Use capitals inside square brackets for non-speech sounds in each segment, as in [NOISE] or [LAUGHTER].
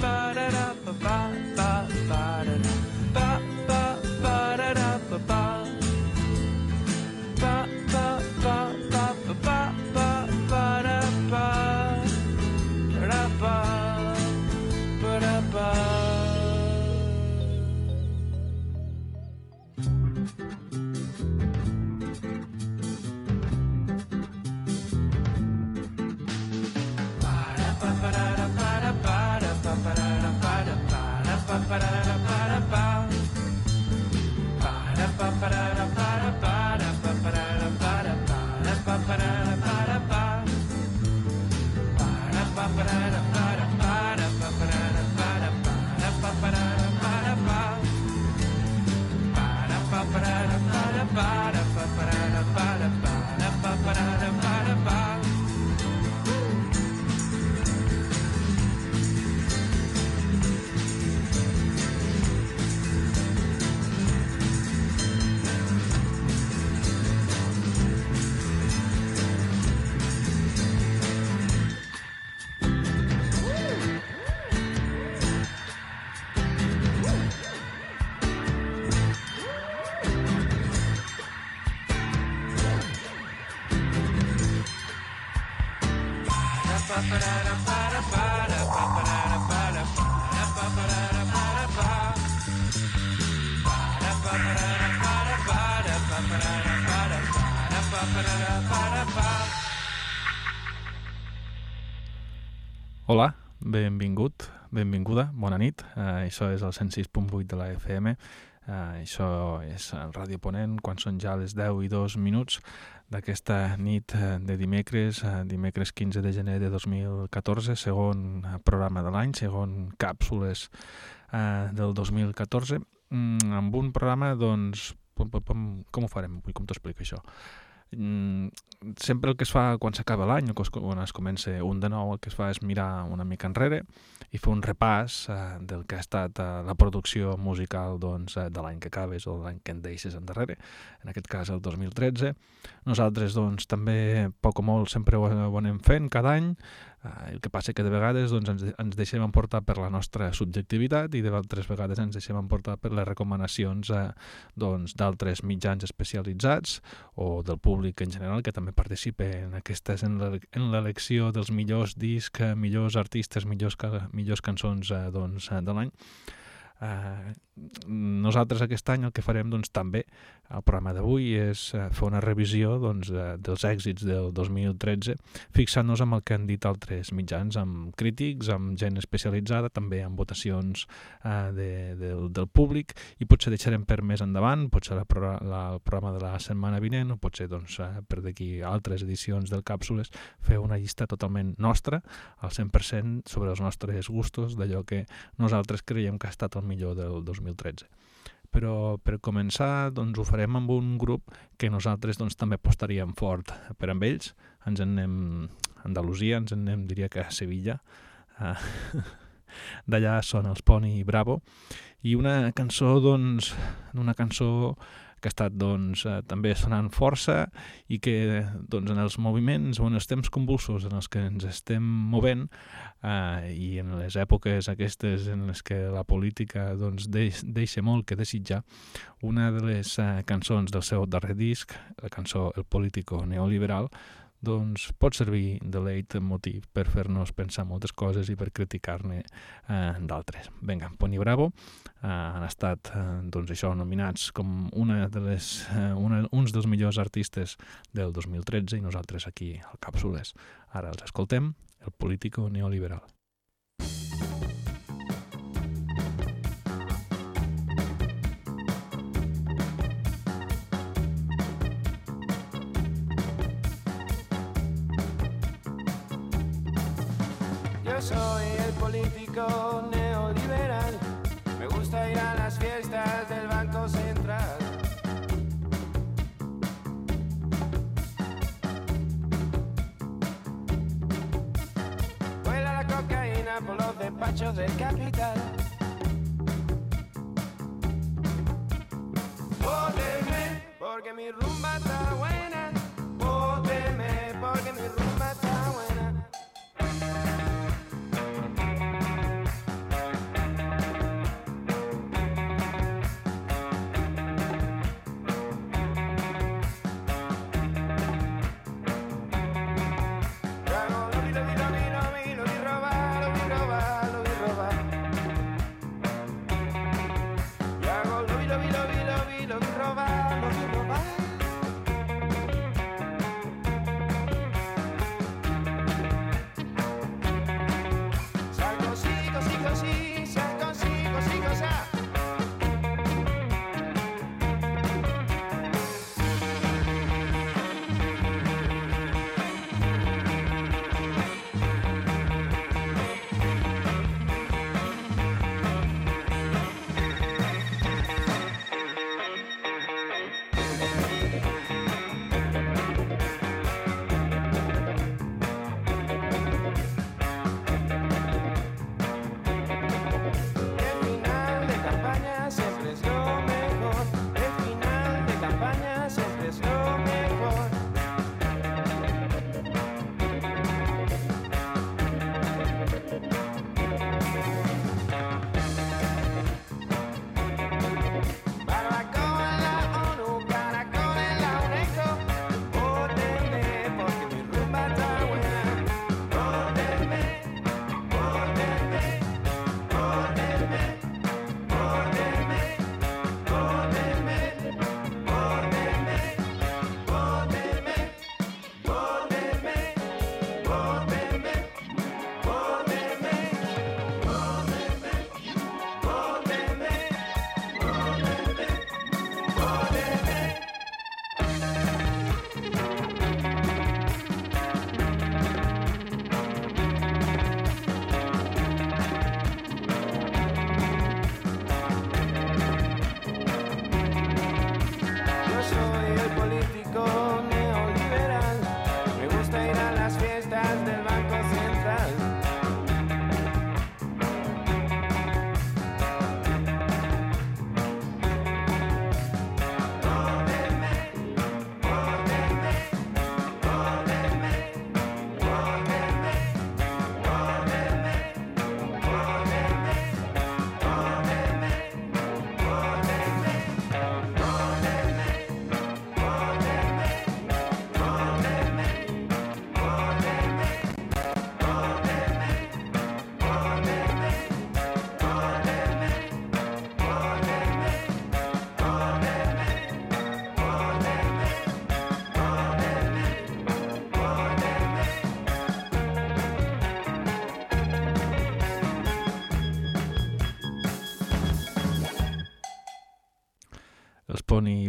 ba da da ba ba benvingut, benvinguda, bona nit. Uh, això és el 106.8 de la FM. Uh, eh, això és el Ràdio Ponent, quan són ja les 10 i 2 minuts d'aquesta nit eh, de dimecres, dimecres 15 de gener de 2014, segon programa de l'any, segon càpsules uh, del 2014, mm, amb un programa, doncs, com, ho farem avui, com t'ho explico això? Mm, sempre el que es fa quan s'acaba l'any o quan es comença un de nou, el que es fa és mirar una mica enrere i fer un repàs eh, del que ha estat eh, la producció musical doncs, eh, de l'any que acabes o l'any que en deixes endarrere, en aquest cas el 2013. Nosaltres doncs, també, poc o molt, sempre ho, ho anem fent cada any, el que passa que de vegades doncs, ens, ens deixem emportar per la nostra subjectivitat i d'altres vegades ens deixem emportar per les recomanacions eh, doncs, d'altres mitjans especialitzats o del públic en general que també participa en aquestes en l'elecció dels millors discs, millors artistes, millors, millors cançons eh, doncs, de l'any. Eh, nosaltres aquest any el que farem doncs, també el programa d'avui és eh, fer una revisió doncs, dels èxits del 2013 fixant-nos amb el que han dit altres mitjans, amb crítics, amb gent especialitzada, també amb votacions eh, de, del, del públic i potser deixarem per més endavant, potser la, la, el programa de la setmana vinent o potser doncs, eh, per d'aquí altres edicions del Càpsules fer una llista totalment nostra, al 100% sobre els nostres gustos, d'allò que nosaltres creiem que ha estat el millor del 2013 però per començar doncs, ho farem amb un grup que nosaltres doncs, també apostaríem fort per amb ells. Ens en anem a Andalusia, ens en anem, diria que a Sevilla. Uh, [LAUGHS] D'allà són els Pony Bravo. I una cançó, doncs, una cançó que ha estat doncs, eh, també sonant força i que doncs, en els moviments o en els temps convulsos en els que ens estem movent eh, i en les èpoques aquestes en les que la política doncs, deix, deixa molt que desitjar, una de les eh, cançons del seu darrer disc, la cançó El político neoliberal, doncs pot servir de leit motiu per fer-nos pensar moltes coses i per criticar-ne eh, d'altres. Vinga, Pony Bravo eh, han estat eh, doncs això nominats com una de les, eh, una, uns dels millors artistes del 2013 i nosaltres aquí al Càpsules. Ara els escoltem, el político neoliberal. Despachos del capital. Vóteme, porque mi rumba está buena.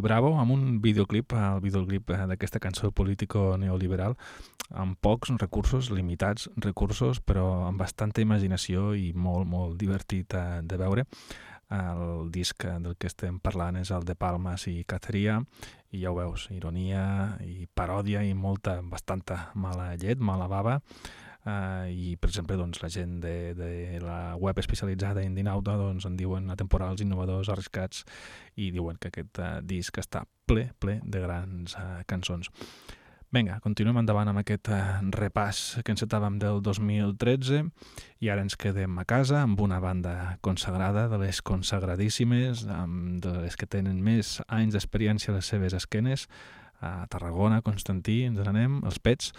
Bravo, amb un videoclip, el videoclip d'aquesta cançó político neoliberal, amb pocs recursos, limitats recursos, però amb bastanta imaginació i molt, molt divertit de veure. El disc del que estem parlant és el de Palmas i Caceria, i ja ho veus, ironia i paròdia i molta, bastanta mala llet, mala bava, Uh, i per exemple doncs, la gent de, de la web especialitzada Indinauta doncs, en diuen atemporals, innovadors, arriscats i diuen que aquest uh, disc està ple, ple de grans uh, cançons. Vinga, continuem endavant amb aquest uh, repàs que encetàvem del 2013 i ara ens quedem a casa amb una banda consagrada, de les consagradíssimes, amb de les que tenen més anys d'experiència a les seves esquenes, a Tarragona, Constantí, ens n'anem, els Pets,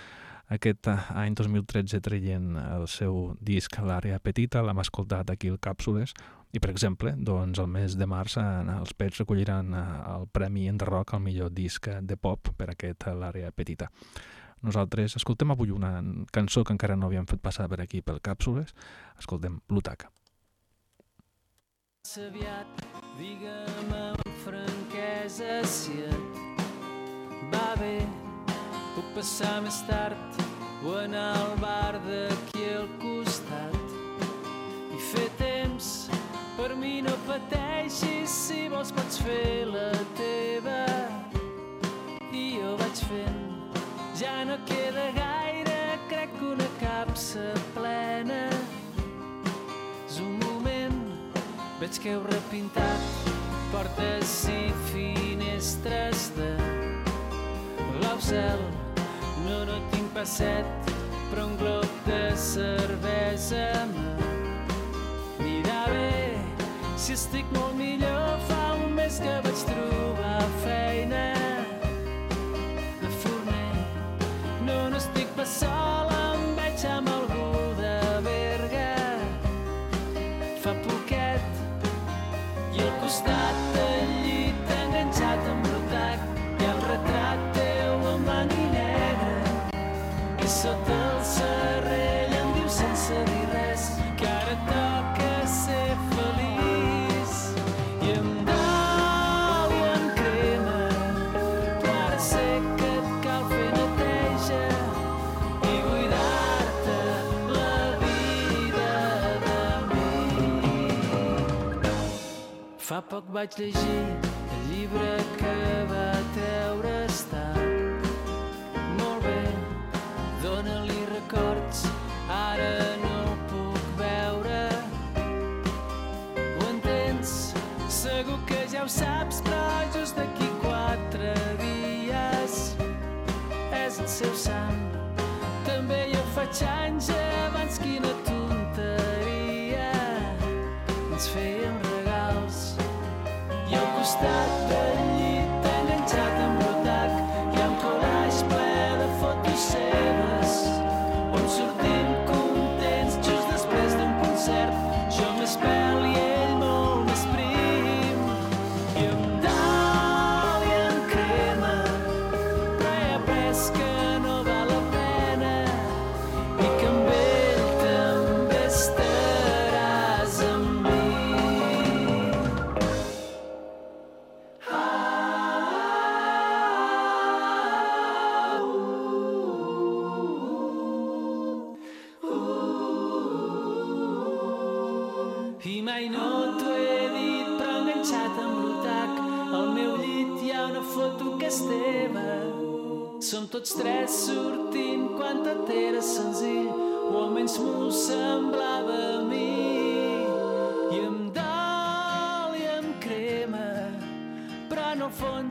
aquest any 2013 traient el seu disc L'àrea petita, l'hem escoltat aquí al Càpsules, i per exemple, doncs el mes de març els Pets recolliran eh, el Premi en Rock al millor disc de pop per aquest L'àrea petita. Nosaltres escoltem avui una cançó que encara no havíem fet passar per aquí pel Càpsules, escoltem Plutaca. Aviat, digue'm amb franquesa si passar més tard o anar al bar d'aquí al costat i fer temps. Per mi no pateixis, si vols pots fer la teva. I jo vaig fent, ja no queda gaire, crec que una capsa plena. És un moment, veig que heu repintat portes i finestres de cel no, no tinc passet, però un glob de cervesa m'anirà bé. Si estic molt millor, fa un mes que vaig trobar feina de forner. No, no estic pas fa poc vaig llegir el llibre que va treure estar dóna-li records, ara no el puc veure. Ho entens? Segur que ja ho saps, però just d'aquí quatre dies és el seu sant. També jo faig anys abans quina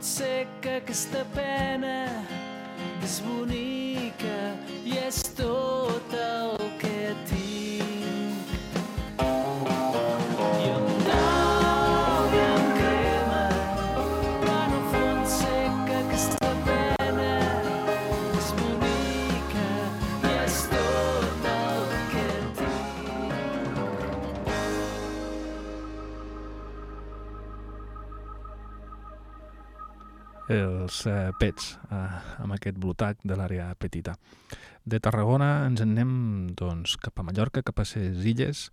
sé que aquesta pena és bonica i és tot els eh, pets eh, amb aquest blutac de l'àrea petita. De Tarragona ens en anem doncs, cap a Mallorca, cap a les illes,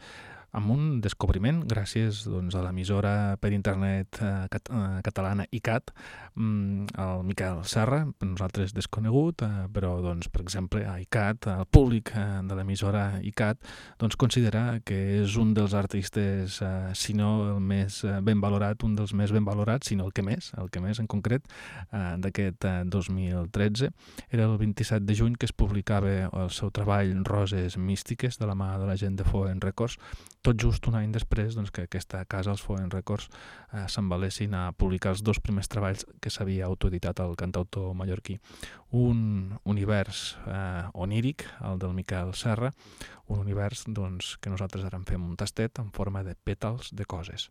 amb un descobriment gràcies doncs, a l'emissora per internet eh, cat eh, catalana ICAT, mm, el Miquel Serra, per nosaltres desconegut, eh, però doncs, per exemple a ICAT, el públic eh, de l'emissora ICAT, doncs, considera que és un dels artistes, eh, si no el més eh, ben valorat, un dels més ben valorats, sinó el que més, el que més en concret, eh, d'aquest eh, 2013. Era el 27 de juny que es publicava el seu treball Roses Místiques de la mà de la gent de Foen Records, tot just un any després doncs, que aquesta casa, els Foen Records, eh, s'envalessin a publicar els dos primers treballs que s'havia autoeditat el cantautor mallorquí. Un univers eh, oníric, el del Miquel Serra, un univers doncs, que nosaltres ara en fem un tastet en forma de pètals de coses.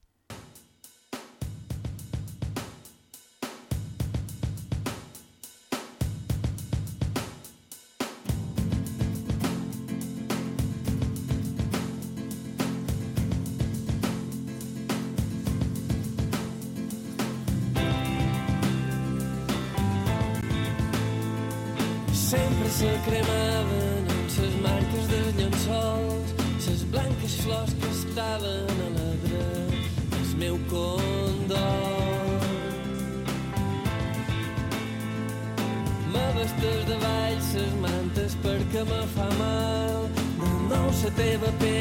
Nou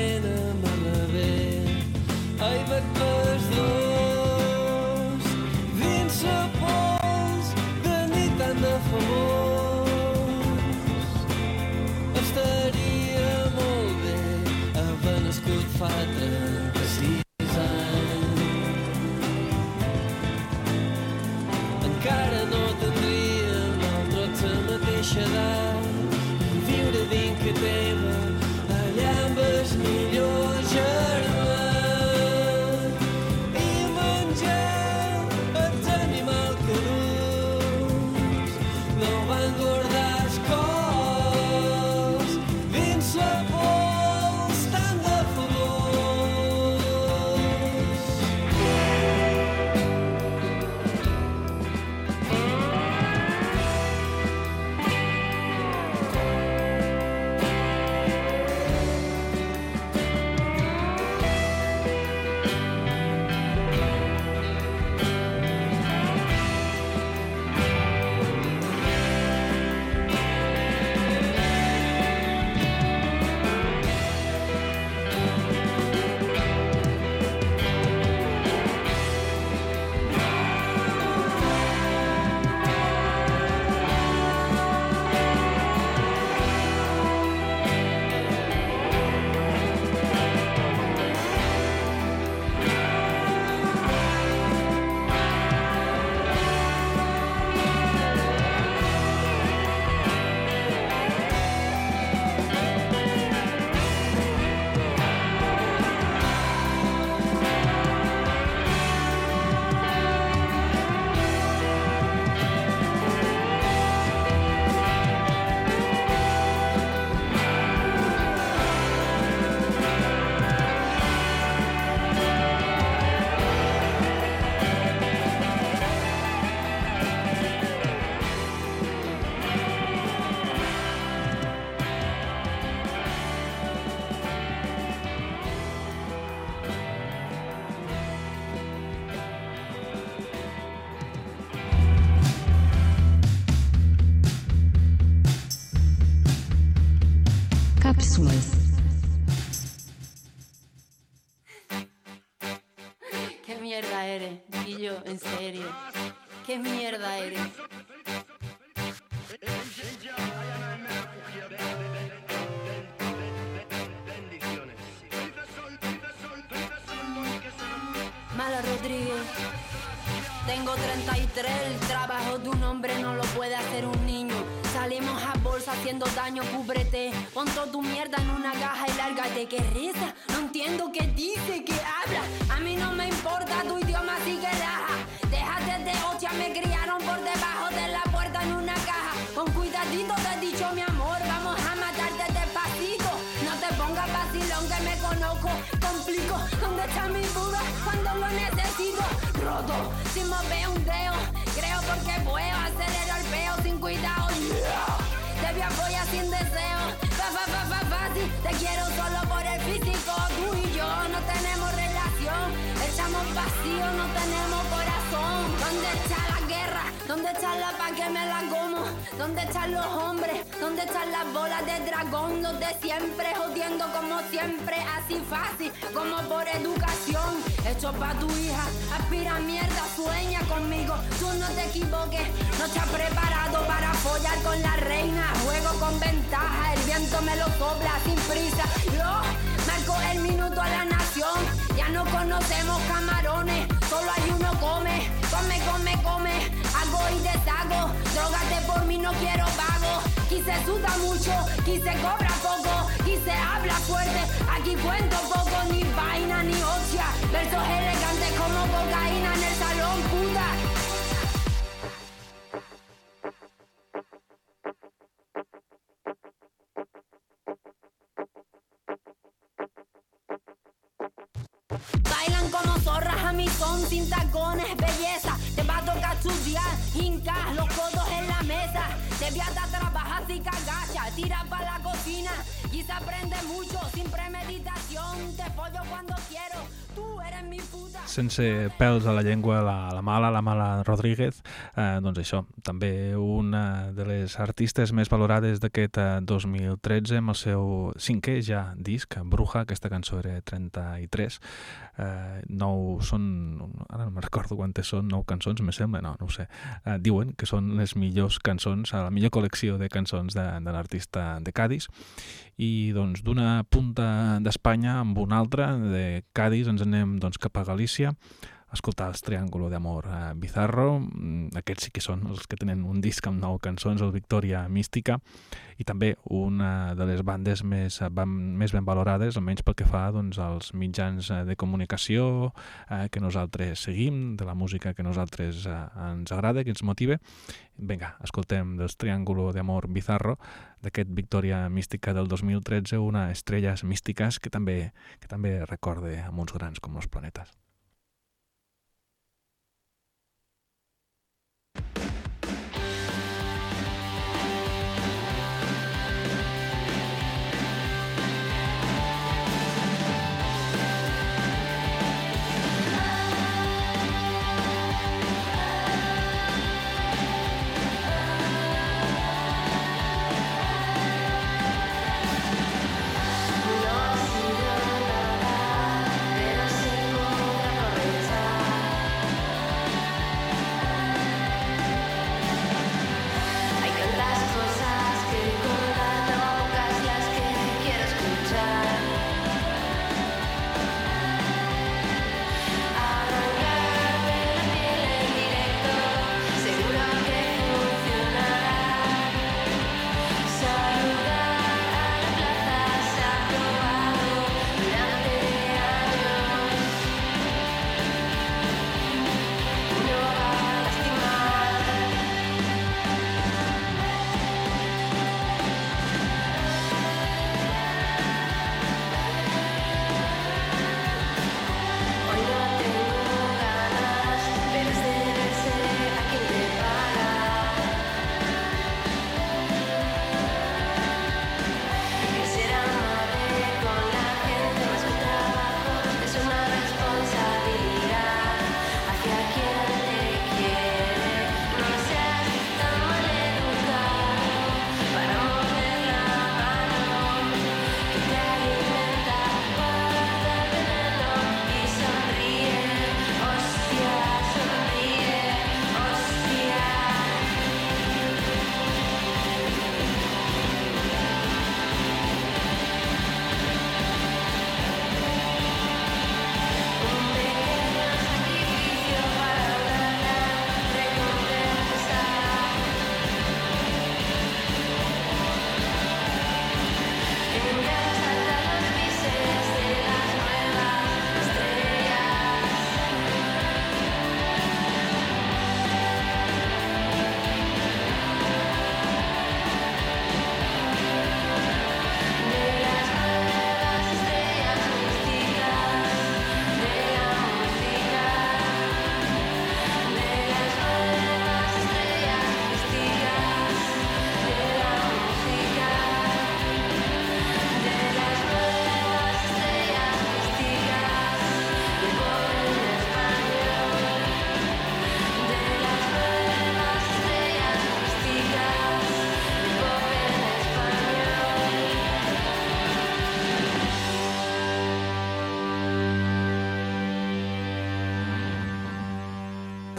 Cápsulas. la polla sin deseo. Fa, fa, fa, fa, fácil, te quiero solo por el físico. Tú y yo no tenemos relación, echamos vacío, no tenemos corazón. ¿Dónde está ¿Dónde está la paz que me la como? ¿Dónde están los hombres? ¿Dónde están las bolas de dragón? Los de siempre, jodiendo como siempre, así fácil, como por educación. Hecho pa' tu hija, aspira mierda, sueña conmigo. Tú no te equivoques, no estás preparado para follar con la reina. Juego con ventaja, el viento me lo sopla sin prisa. Yo marco el minuto a la nación, ya no conocemos camarones, solo hay uno come, come, come, come, y deshago, drogate por mí, no quiero vago. Aquí se suda mucho, aquí se cobra poco, aquí se habla fuerte, aquí cuento poco, cocina y se aprende mucho sin premeditación. Te pollo cuando quiero, sense pèls a la llengua, la, la mala, la mala Rodríguez, eh, doncs això, també una de les artistes més valorades d'aquest eh, 2013 amb el seu cinquè ja disc, Bruja, aquesta cançó era 33, eh, nou són, ara no me'n recordo quantes són, nou cançons, me sembla, no, no ho sé, eh, diuen que són les millors cançons, la millor col·lecció de cançons de, de l'artista de Cádiz, i doncs d'una punta d'Espanya amb una altra, de Cádiz ens anem doncs, cap a Galícia, escoltar els Triángulo d'Amor eh, Bizarro, Mm, aquests sí que són els que tenen un disc amb nou cançons, el Victoria Mística, i també una de les bandes més, eh, més ben valorades, almenys pel que fa doncs, als mitjans eh, de comunicació eh, que nosaltres seguim, de la música que nosaltres eh, ens agrada, que ens motive. Vinga, escoltem dels Triángulo d'Amor Bizarro, d'aquest Victoria Mística del 2013, una estrelles místiques que també, que també recorde amb uns grans com els planetes.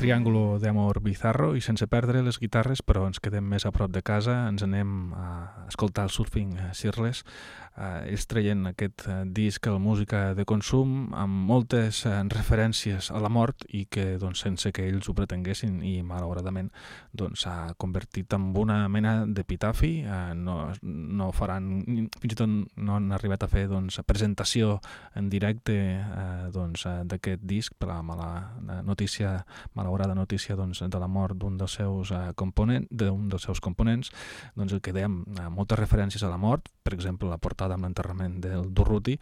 Triàngulo d'amor bizarro i sense perdre les guitarres, però ens quedem més a prop de casa, ens anem a escoltar el Surfing Shirtless eh, ells treien aquest eh, disc a la música de consum amb moltes eh, referències a la mort i que doncs, sense que ells ho pretenguessin i malauradament doncs, s'ha doncs, convertit en una mena d'epitafi eh, no, no faran fins i tot no han arribat a fer doncs, presentació en directe eh, doncs, eh, d'aquest disc per la mala notícia malaurada notícia doncs, de la mort d'un dels seus eh, components d'un dels seus components. Doncs el que dèiem, eh, moltes referències a la mort per exemple la portada relacionada amb l'enterrament del Durruti,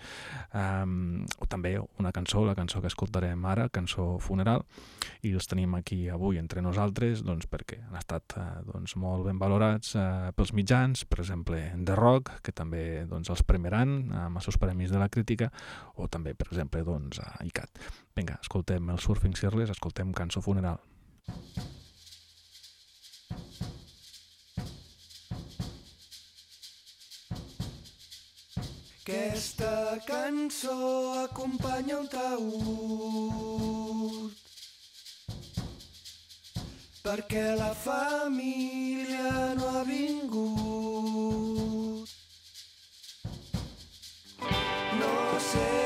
um, o també una cançó, la cançó que escoltarem ara, cançó funeral, i els tenim aquí avui entre nosaltres doncs, perquè han estat uh, doncs, molt ben valorats uh, pels mitjans, per exemple The Rock, que també doncs, els premiaran amb els seus premis de la crítica, o també, per exemple, doncs, a ICAT. Vinga, escoltem el Surfing Cirles, escoltem cançó funeral. Aquesta cançó acompanya un taüt perquè la família no ha vingut. No sé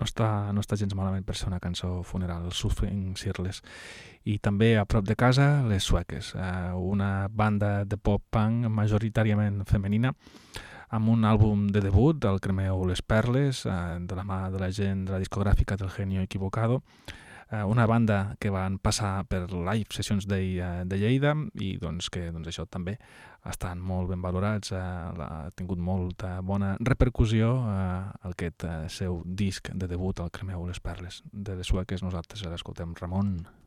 què està, no està gens malament per ser una cançó funeral, el Suffering Cirles. I també a prop de casa, les Sueques, eh, una banda de pop-punk majoritàriament femenina, amb un àlbum de debut, el Cremeu les Perles, eh, de la mà de la gent de la discogràfica del Genio Equivocado, eh, una banda que van passar per live sessions de, eh, de Lleida i doncs, que doncs, això també estan molt ben valorats, eh, ha tingut molta bona repercussió eh, aquest eh, seu disc de debut, el Cremeu les Perles. De les sueques nosaltres l'escoltem Ramon. Capsule.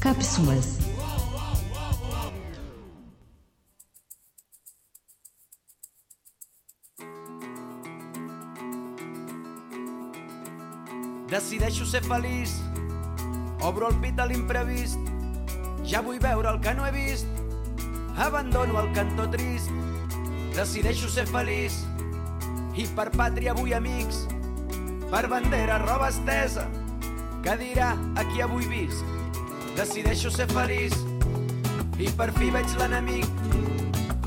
Cápsulas. Decideixo ser feliç, obro el pit a l'imprevist, ja vull veure el que no he vist, abandono el cantó trist, decideixo ser feliç, i per pàtria vull amics, per bandera roba estesa, que dirà a qui avui visc. Decideixo ser feliç i per fi veig l'enemic,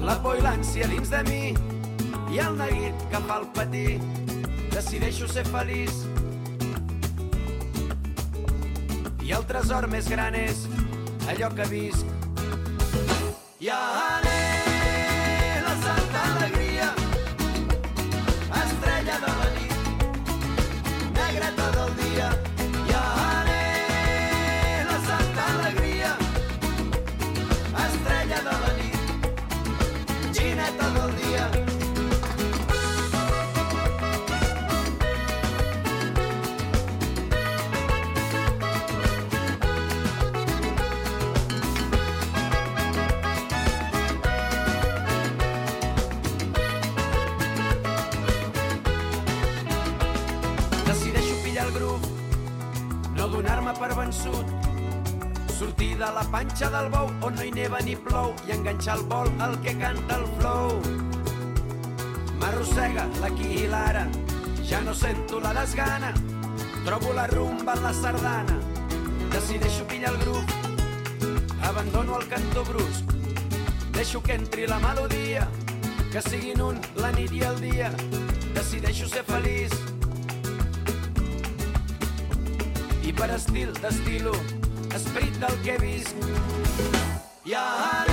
la por i l'ànsia dins de mi i el neguit que fa el patir. Decideixo ser feliç i el tresor més gran és allò que visc. I anem negra tot vençut, sortir de la panxa del bou on no hi neva ni plou i enganxar el vol al que canta el flow. M'arrossega l'aquí i l'ara, ja no sento la desgana, trobo la rumba en la sardana, decideixo pillar el grup, abandono el cantó brusc, deixo que entri la melodia, que siguin un la nit i el dia, decideixo ser feliç, per estil d'estilo, esperit del que he vist. I anem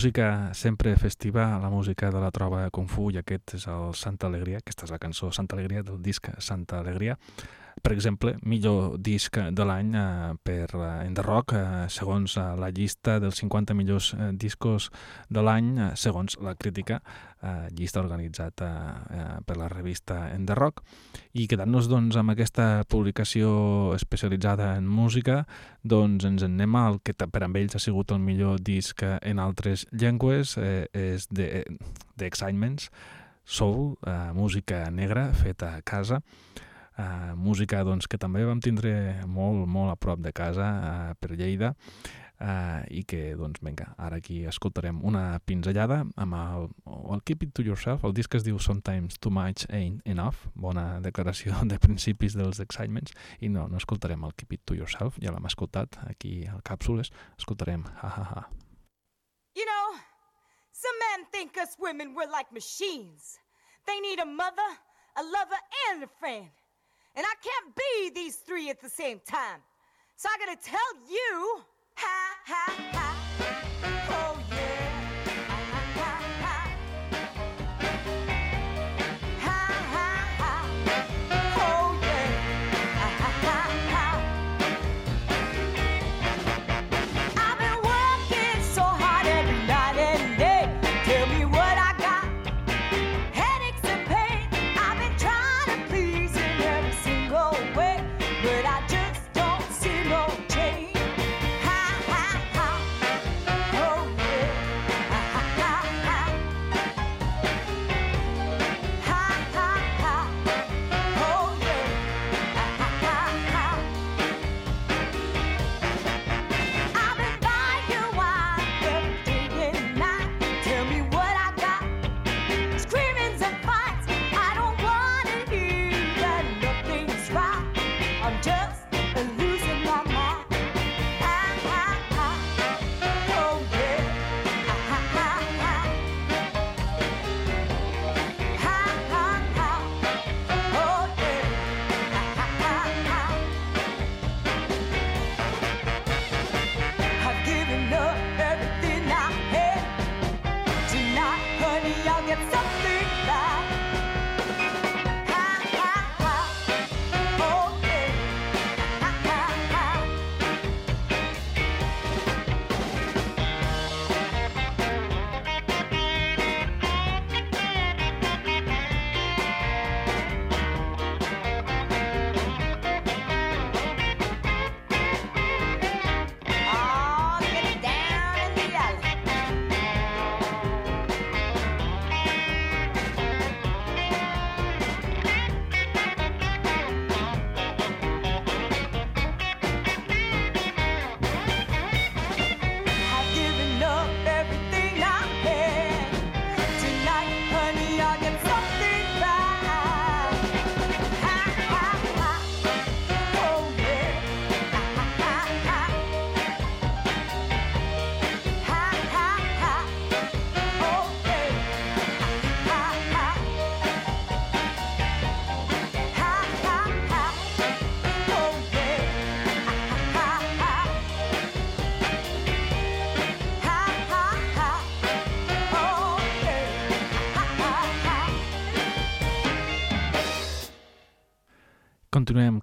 Música sempre festiva, la música de la troba Kung Fu, i aquest és el Santa Alegria, aquesta és la cançó Santa Alegria del disc Santa Alegria. Per exemple, millor disc de l'any eh, per eh, En The Rock, eh, segons eh, la llista dels 50 millors eh, discos de l'any, eh, segons la crítica, eh, llista organitzada eh, per la revista En The Rock. I quedant-nos doncs, amb aquesta publicació especialitzada en música, doncs ens en anem al que per amb ells ha sigut el millor disc en altres llengües, eh, és The, The Excitements, Soul, eh, música negra feta a casa, Uh, música doncs, que també vam tindre molt, molt a prop de casa uh, per Lleida uh, i que, doncs, vinga, ara aquí escoltarem una pinzellada amb el, el Keep It To Yourself, el disc es diu Sometimes Too Much Ain't Enough, bona declaració de principis dels Excitements, i no, no escoltarem el Keep It To Yourself, ja l'hem escoltat aquí al Càpsules, escoltarem Ha Ha Ha. You know, some men think us women we're like machines. They need a mother, a lover, and a friend. And I can't be these three at the same time. So I gotta tell you, ha ha ha.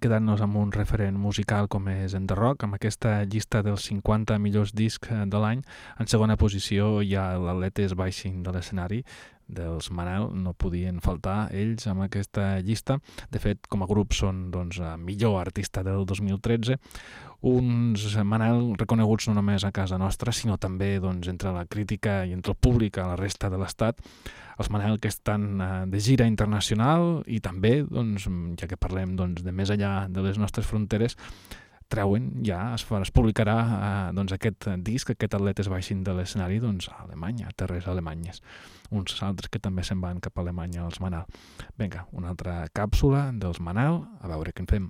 Quedant-nos amb un referent musical com és en The Rock, amb aquesta llista dels 50 millors discs eh, de l'any. En segona posició hi ha l'Atletes baixin de l'escenari dels Manel, no podien faltar ells amb aquesta llista. De fet, com a grup són doncs, eh, millor artista del 2013, uns Manel reconeguts no només a casa nostra, sinó també doncs, entre la crítica i entre el públic a la resta de l'Estat, els Manel que estan eh, de gira internacional i també, doncs, ja que parlem doncs, de més enllà de les nostres fronteres, treuen, ja es, es publicarà eh, doncs aquest disc, aquest atletes baixin de l'escenari doncs, a Alemanya, a terres alemanyes. Uns altres que també se'n van cap a Alemanya, els Manal. Vinga, una altra càpsula dels Manal, a veure què en fem.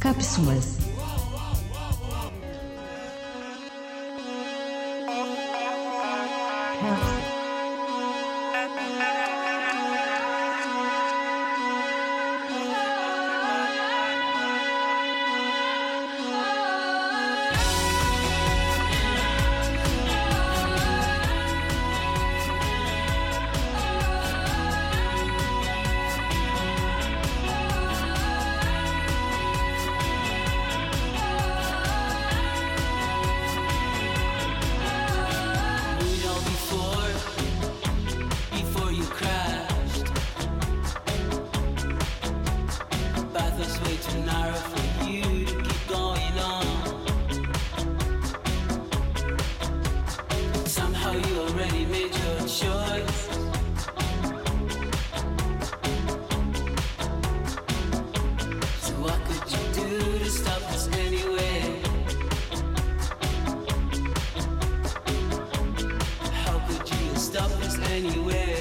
Cápsulas. anywhere.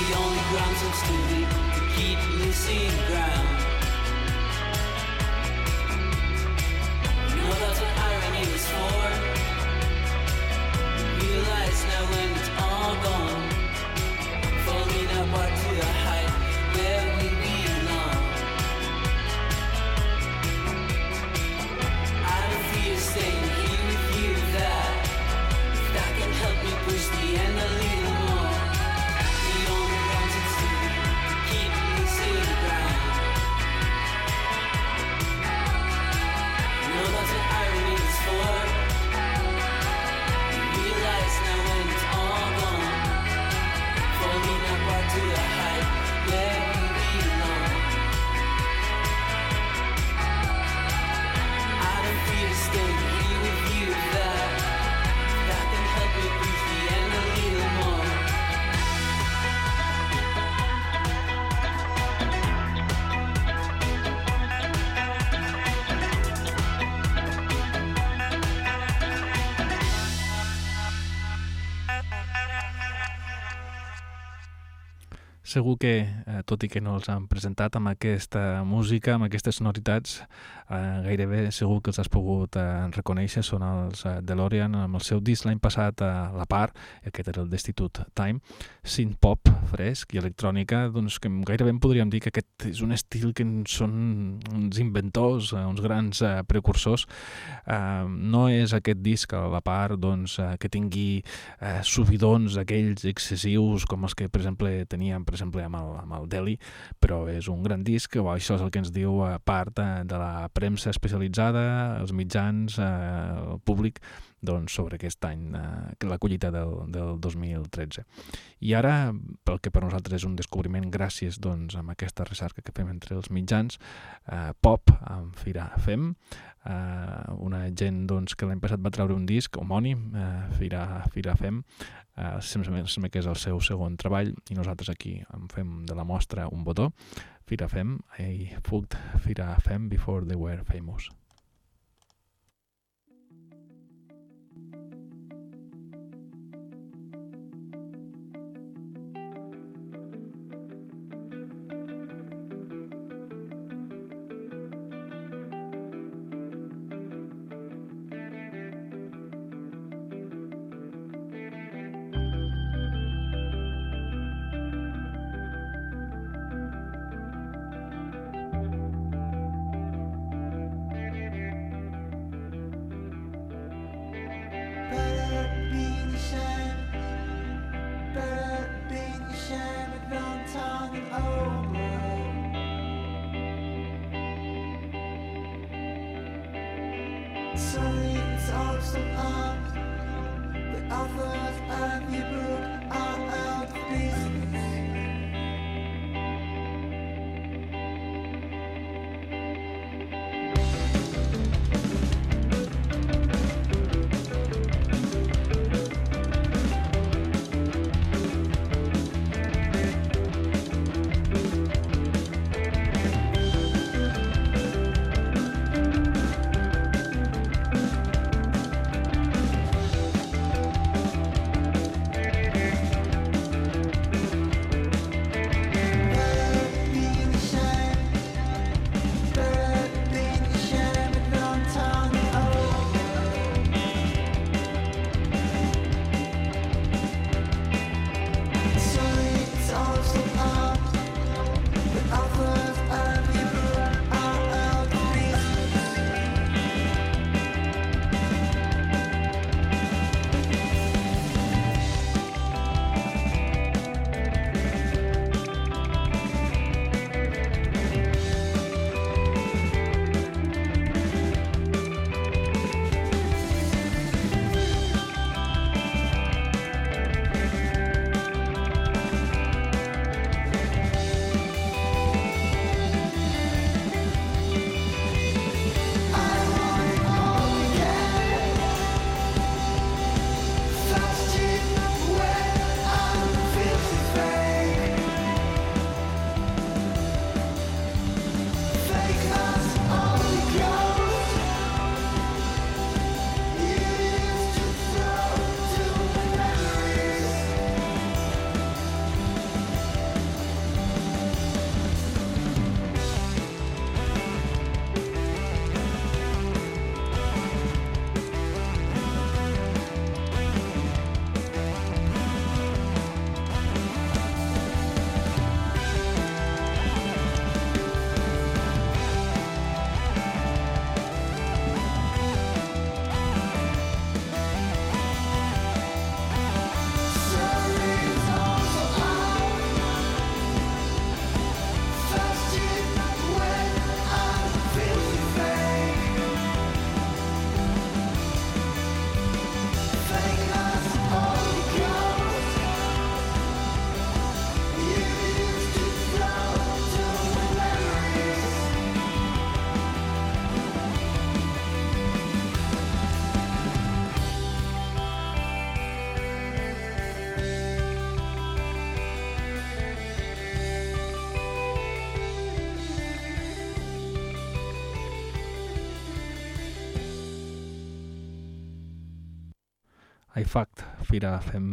The only ground I'm steady to keep ground. You know irony for. Now when it's all gone, falling apart Segur que, eh, tot i que no els han presentat amb aquesta música, amb aquestes sonoritats, eh, gairebé segur que els has pogut eh, reconèixer. Són els eh, DeLorean amb el seu disc l'any passat a la part, aquest era el Destitute Time, synth pop fresc i electrònica, doncs que gairebé podríem dir que aquest és un estil que són uns inventors, eh, uns grans eh, precursors. Eh, no és aquest disc a la part doncs, eh, que tingui eh, subidons aquells excessius com els que, per exemple, teníem per exemple, amb el, amb el Delhi, però és un gran disc, o això és el que ens diu a part de, de la premsa especialitzada, els mitjans, eh, el públic, doncs, sobre aquest any, eh, la collita del, del 2013. I ara, pel que per nosaltres és un descobriment gràcies doncs, amb aquesta recerca que fem entre els mitjans, eh, pop amb Fira Fem, eh, una gent doncs, que l'any passat va treure un disc homònim, eh, Fira, Fira Fem, eh, sembla, que és el seu segon treball i nosaltres aquí en fem de la mostra un botó, Fira Fem, I fucked Fira Fem before they were famous.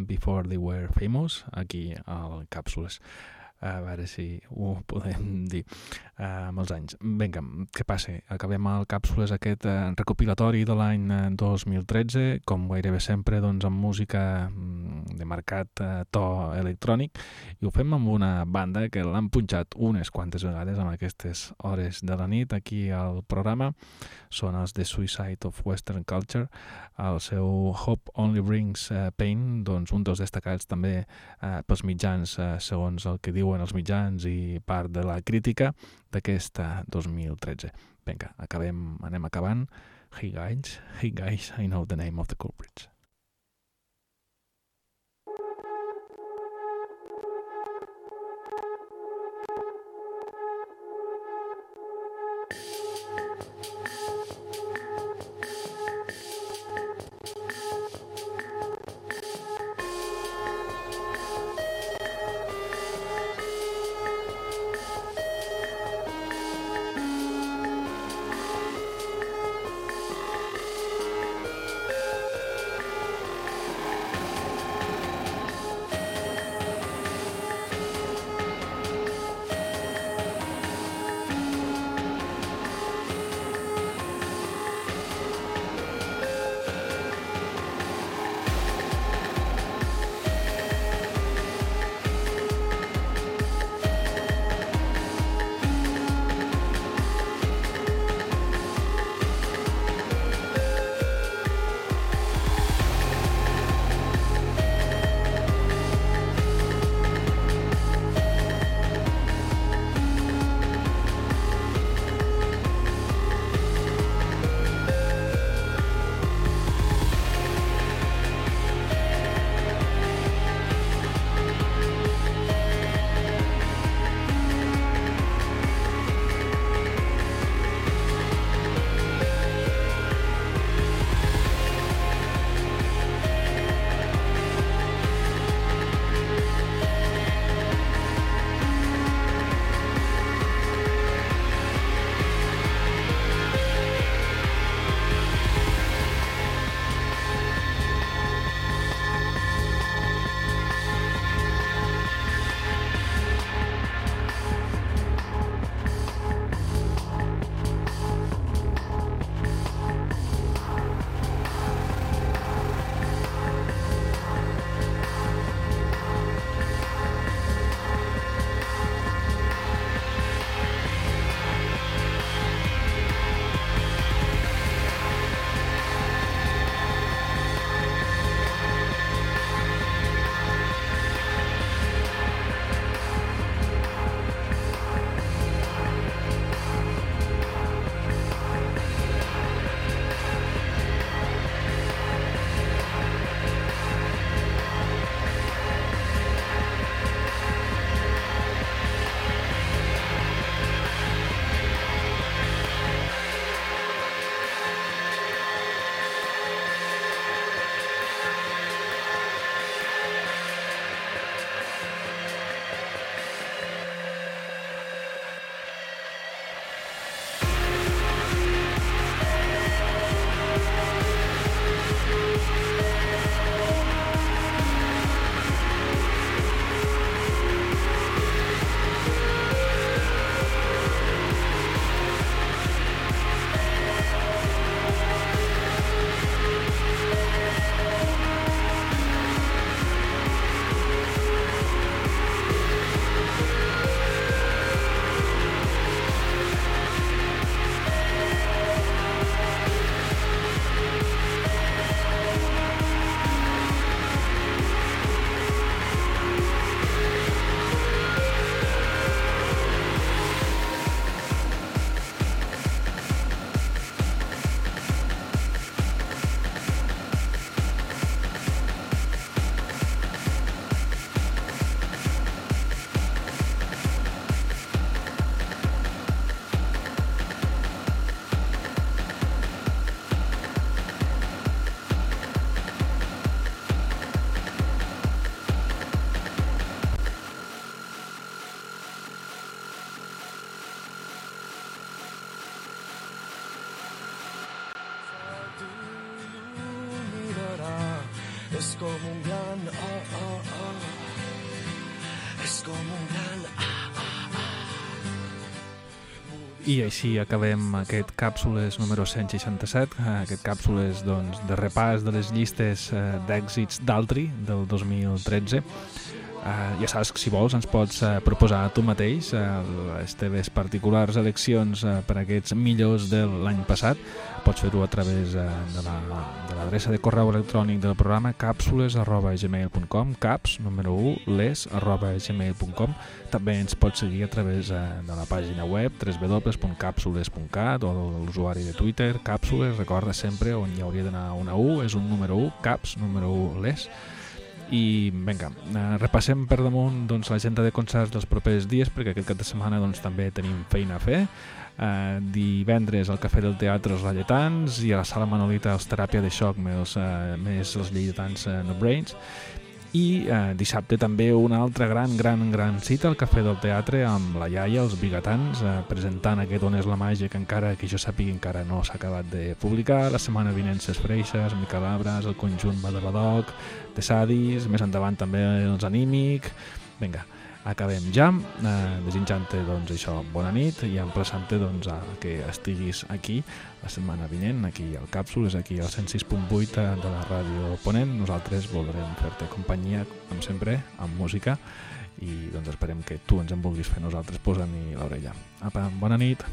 Before They Were Famous, aquí al Càpsules. A veure si ho podem [LAUGHS] dir uh, amb els anys. Vinga, què passa? Acabem el Càpsules aquest uh, recopilatori de l'any 2013, com gairebé sempre doncs, amb música mm, de marcat uh, to electrònic, i ho fem amb una banda que l'han punxat unes quantes vegades amb aquestes hores de la nit aquí al programa. Són els The Suicide of Western Culture. El seu Hope Only Brings Pain, doncs un dels destacats també uh, pels mitjans, uh, segons el que diu diuen els mitjans i part de la crítica d'aquest 2013. Vinga, acabem, anem acabant. Hey guys, hey guys, I know the name of the culprits. Ah. Un gran ah, I així acabem aquest càpsules número 167, eh, aquest càpsules doncs, de repàs de les llistes eh, d'èxits d'Altri del 2013. Uh, ja saps si vols ens pots uh, proposar tu mateix uh, les teves particulars eleccions uh, per aquests millors de l'any passat. Pots fer-ho a través uh, de la- de l'adreça de correu electrònic del programa càpsules arroba gmail.com caps, número 1, les arroba gmail.com També ens pots seguir a través uh, de la pàgina web www.capsules.cat o l'usuari de Twitter, càpsules, recorda sempre on hi hauria d'anar una U, és un número 1, caps, número 1, les i vinga, eh, repassem per damunt doncs, l'agenda de concerts dels propers dies perquè aquest cap de setmana doncs, també tenim feina a fer. Eh, divendres al Cafè del Teatre els Lletans i a la Sala Manolita els Teràpia de Xoc més, eh, més els lleidatans eh, No Brains i eh, dissabte també una altra gran, gran, gran cita al Cafè del Teatre amb la iaia, els bigatans, eh, presentant aquest On és la màgia que encara, que jo sàpiga, encara no s'ha acabat de publicar. La setmana vinent Ses Freixes, Miquel Abras, el conjunt Badabadoc, de Sadis, més endavant també els Anímic. Vinga, acabem ja, eh, desitjant-te doncs, això, bona nit i emplaçant-te doncs, a que estiguis aquí la setmana vinent, aquí al Càpsules, aquí al 106.8 de la ràdio Ponent. Nosaltres voldrem fer-te companyia, com sempre, amb música i doncs esperem que tu ens en vulguis fer nosaltres posant-hi l'orella. Apa, bona nit!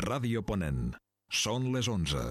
Ràdio Ponent. Són les 11.